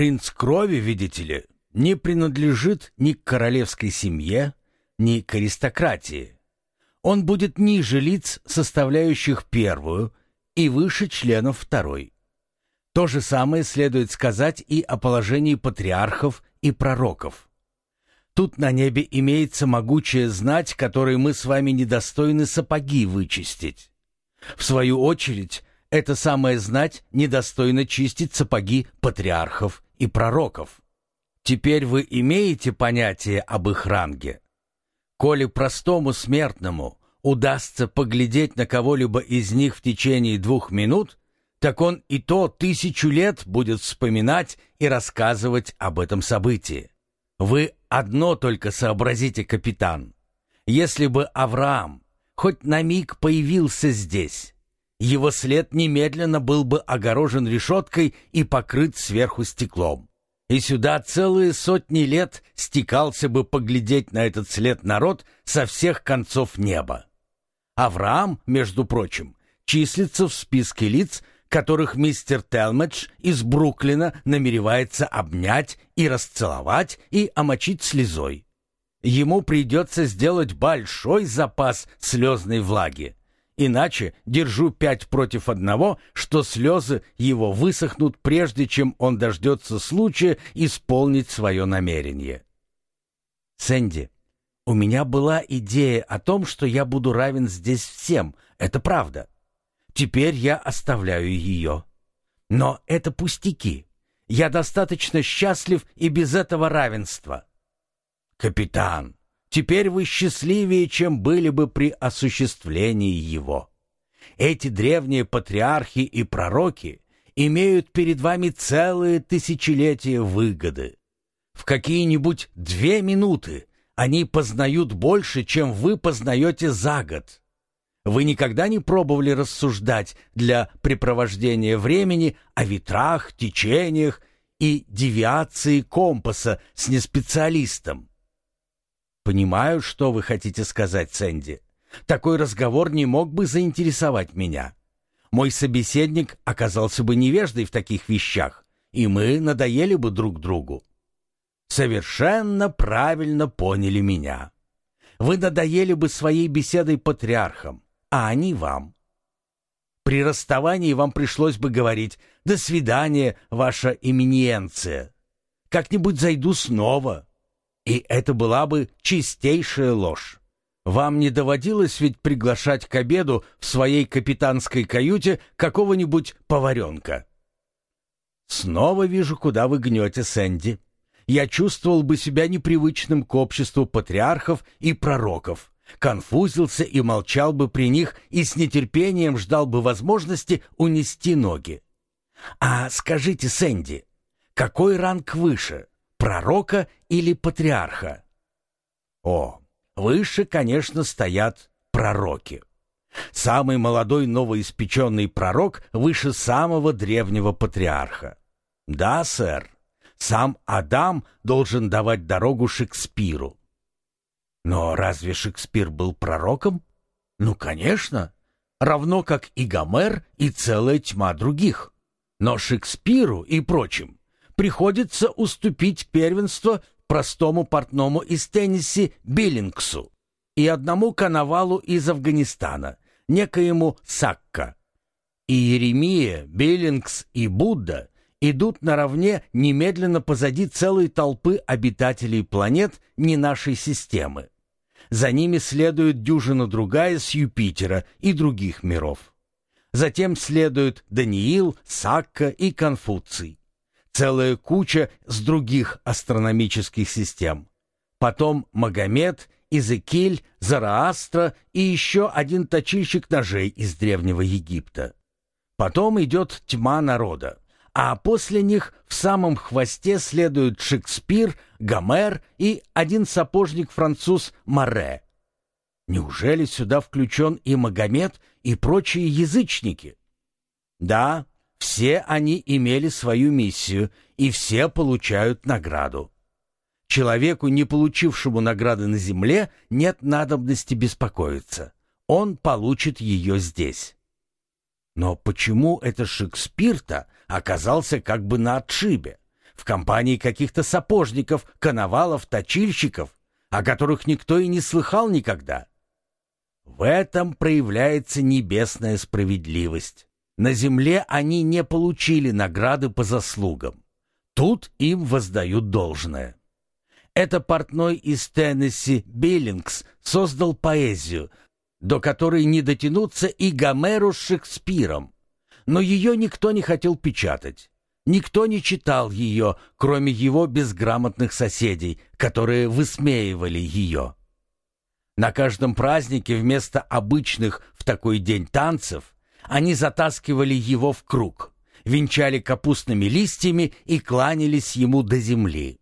Принц крови, видите ли, не принадлежит ни к королевской семье, ни к аристократии. Он будет ниже лиц, составляющих первую, и выше членов второй. То же самое следует сказать и о положении патриархов и пророков. Тут на небе имеется могучая знать, которой мы с вами недостойны сапоги вычистить. В свою очередь, эта самая знать недостойна чистить сапоги патриархов и пророков. Теперь вы имеете понятие об их ранге? Коли простому смертному удастся поглядеть на кого-либо из них в течение двух минут, так он и то тысячу лет будет вспоминать и рассказывать об этом событии. Вы одно только сообразите, капитан. Если бы Авраам хоть на миг появился здесь, его след немедленно был бы огорожен решеткой и покрыт сверху стеклом. И сюда целые сотни лет стекался бы поглядеть на этот след народ со всех концов неба. Авраам, между прочим, числится в списке лиц, которых мистер Телмедж из Бруклина намеревается обнять и расцеловать и омочить слезой. Ему придется сделать большой запас слезной влаги. Иначе держу пять против одного, что слезы его высохнут, прежде чем он дождется случая исполнить свое намерение. Сэнди, у меня была идея о том, что я буду равен здесь всем. Это правда. Теперь я оставляю ее. Но это пустяки. Я достаточно счастлив и без этого равенства. Капитан, теперь вы счастливее, чем были бы при осуществлении его. Эти древние патриархи и пророки имеют перед вами целые тысячелетия выгоды. В какие-нибудь две минуты они познают больше, чем вы познаете за год. Вы никогда не пробовали рассуждать для препровождения времени о ветрах, течениях и девиации компаса с неспециалистом? Понимаю, что вы хотите сказать, Сэнди. Такой разговор не мог бы заинтересовать меня. Мой собеседник оказался бы невеждой в таких вещах, и мы надоели бы друг другу. Совершенно правильно поняли меня. Вы надоели бы своей беседой патриархам, а они вам. При расставании вам пришлось бы говорить «До свидания, ваша эминенция». Как-нибудь зайду снова. И это была бы чистейшая ложь. Вам не доводилось ведь приглашать к обеду в своей капитанской каюте какого-нибудь поваренка? Снова вижу, куда вы гнете, Сэнди. Я чувствовал бы себя непривычным к обществу патриархов и пророков конфузился и молчал бы при них и с нетерпением ждал бы возможности унести ноги. А скажите, Сэнди, какой ранг выше, пророка или патриарха? О, выше, конечно, стоят пророки. Самый молодой новоиспеченный пророк выше самого древнего патриарха. Да, сэр, сам Адам должен давать дорогу Шекспиру. Но разве Шекспир был пророком? Ну, конечно, равно как и Гомер и целая тьма других. Но Шекспиру и прочим приходится уступить первенство простому портному из Теннесси Биллингсу и одному коновалу из Афганистана, некоему Сакка. И Еремия, Биллингс и Будда идут наравне немедленно позади целой толпы обитателей планет не нашей системы. За ними следует дюжина другая с Юпитера и других миров. Затем следуют Даниил, Сакка и Конфуций. Целая куча с других астрономических систем. Потом Магомед, Изекиль, Зараастра и еще один точильщик ножей из Древнего Египта. Потом идет тьма народа а после них в самом хвосте следуют Шекспир, Гомер и один сапожник-француз Море. Неужели сюда включен и Магомед, и прочие язычники? Да, все они имели свою миссию, и все получают награду. Человеку, не получившему награды на земле, нет надобности беспокоиться. Он получит ее здесь. Но почему это Шекспир-то оказался как бы на отшибе? в компании каких-то сапожников, коновалов, точильщиков, о которых никто и не слыхал никогда. В этом проявляется небесная справедливость. На земле они не получили награды по заслугам. Тут им воздают должное. Это портной из Теннесси Биллингс создал поэзию, до которой не дотянуться и Гомеру с Шекспиром. Но ее никто не хотел печатать. Никто не читал ее, кроме его безграмотных соседей, которые высмеивали ее. На каждом празднике вместо обычных в такой день танцев они затаскивали его в круг, венчали капустными листьями и кланялись ему до земли.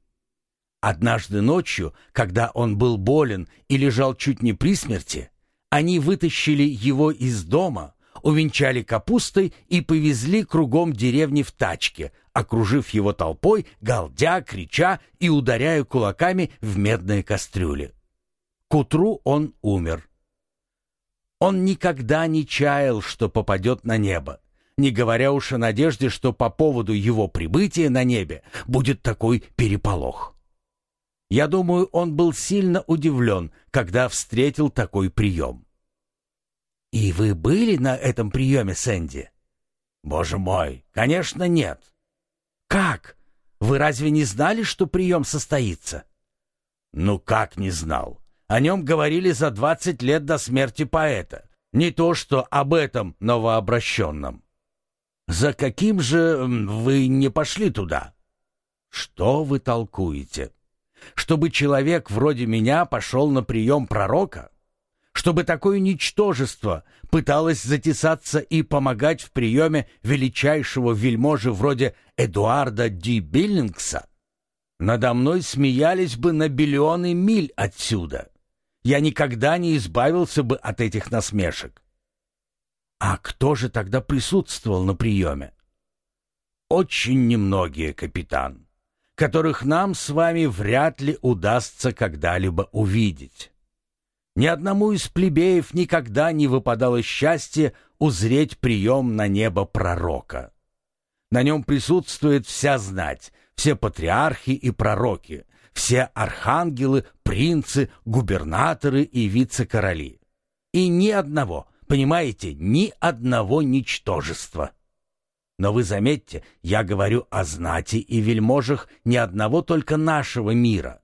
Однажды ночью, когда он был болен и лежал чуть не при смерти, они вытащили его из дома, увенчали капустой и повезли кругом деревни в тачке, окружив его толпой, галдя, крича и ударяя кулаками в медные кастрюли. К утру он умер. Он никогда не чаял, что попадет на небо, не говоря уж о надежде, что по поводу его прибытия на небе будет такой переполох. Я думаю, он был сильно удивлен, когда встретил такой прием. «И вы были на этом приеме, Сэнди?» «Боже мой, конечно, нет». «Как? Вы разве не знали, что прием состоится?» «Ну как не знал? О нем говорили за двадцать лет до смерти поэта. Не то что об этом новообращенном». «За каким же вы не пошли туда?» «Что вы толкуете? Чтобы человек вроде меня пошел на прием пророка?» чтобы такое ничтожество пыталось затесаться и помогать в приеме величайшего вельможи вроде Эдуарда Ди Биллингса, надо мной смеялись бы на биллионы миль отсюда. Я никогда не избавился бы от этих насмешек. А кто же тогда присутствовал на приеме? Очень немногие, капитан, которых нам с вами вряд ли удастся когда-либо увидеть. Ни одному из плебеев никогда не выпадало счастье узреть прием на небо пророка. На нем присутствует вся знать, все патриархи и пророки, все архангелы, принцы, губернаторы и вице-короли. И ни одного, понимаете, ни одного ничтожества. Но вы заметьте, я говорю о знати и вельможах не одного только нашего мира.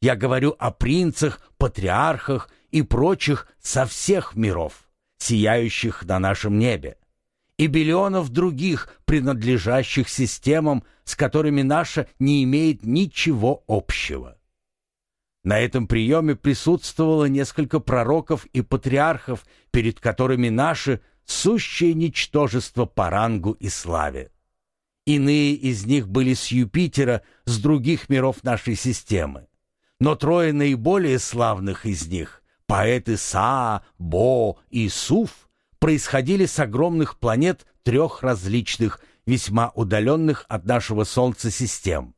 Я говорю о принцах, патриархах и прочих со всех миров, сияющих на нашем небе, и биллионов других, принадлежащих системам, с которыми наша не имеет ничего общего. На этом приеме присутствовало несколько пророков и патриархов, перед которыми наши – сущее ничтожество по рангу и славе. Иные из них были с Юпитера, с других миров нашей системы. Но трое наиболее славных из них Поэты Са, Бо и Суф происходили с огромных планет трех различных, весьма удаленных от нашего Солнца систем.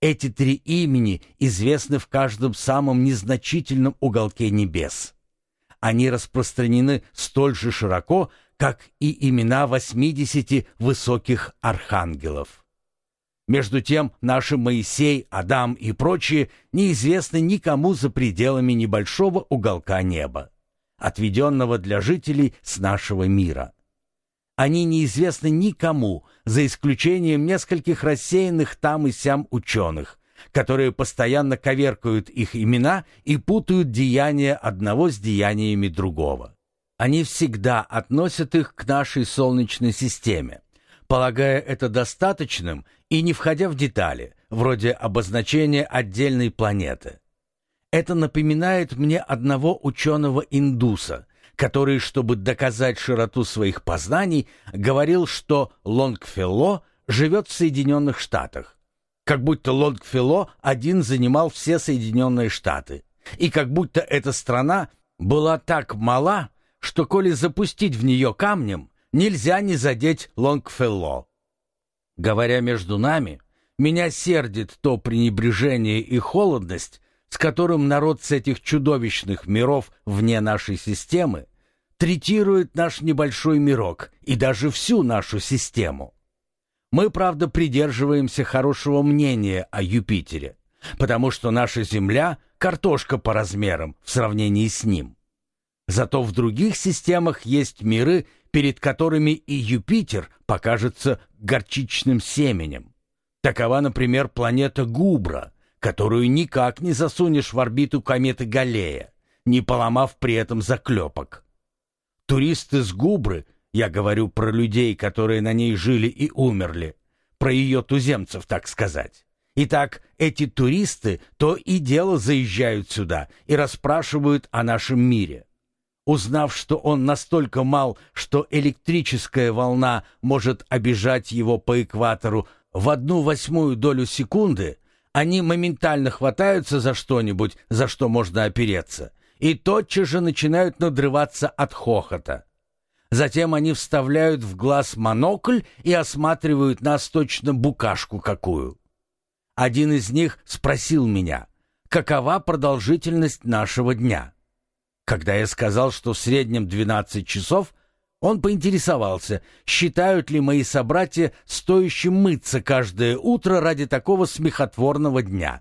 Эти три имени известны в каждом самом незначительном уголке небес. Они распространены столь же широко, как и имена 80 высоких архангелов. Между тем наши Моисей, Адам и прочие неизвестны никому за пределами небольшого уголка неба, отведенного для жителей с нашего мира. Они неизвестны никому, за исключением нескольких рассеянных там и сям ученых, которые постоянно коверкают их имена и путают деяния одного с деяниями другого. Они всегда относят их к нашей Солнечной системе, полагая это достаточным и не входя в детали, вроде обозначения отдельной планеты. Это напоминает мне одного ученого-индуса, который, чтобы доказать широту своих познаний, говорил, что Лонгфелло живет в Соединенных Штатах. Как будто Лонгфелло один занимал все Соединенные Штаты. И как будто эта страна была так мала, что коли запустить в нее камнем, нельзя не задеть Лонгфелло. Говоря между нами, меня сердит то пренебрежение и холодность, с которым народ с этих чудовищных миров вне нашей системы третирует наш небольшой мирок и даже всю нашу систему. Мы, правда, придерживаемся хорошего мнения о Юпитере, потому что наша Земля — картошка по размерам в сравнении с ним. Зато в других системах есть миры, перед которыми и Юпитер покажется горчичным семенем. Такова, например, планета Губра, которую никак не засунешь в орбиту кометы Галлея, не поломав при этом заклепок. Туристы с Губры, я говорю про людей, которые на ней жили и умерли, про ее туземцев, так сказать. Итак, эти туристы то и дело заезжают сюда и расспрашивают о нашем мире. Узнав, что он настолько мал, что электрическая волна может обижать его по экватору в одну восьмую долю секунды, они моментально хватаются за что-нибудь, за что можно опереться, и тотчас же начинают надрываться от хохота. Затем они вставляют в глаз монокль и осматривают нас точно букашку какую. Один из них спросил меня, какова продолжительность нашего дня. Когда я сказал, что в среднем 12 часов, он поинтересовался, считают ли мои собратья стоящим мыться каждое утро ради такого смехотворного дня.